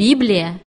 Библия.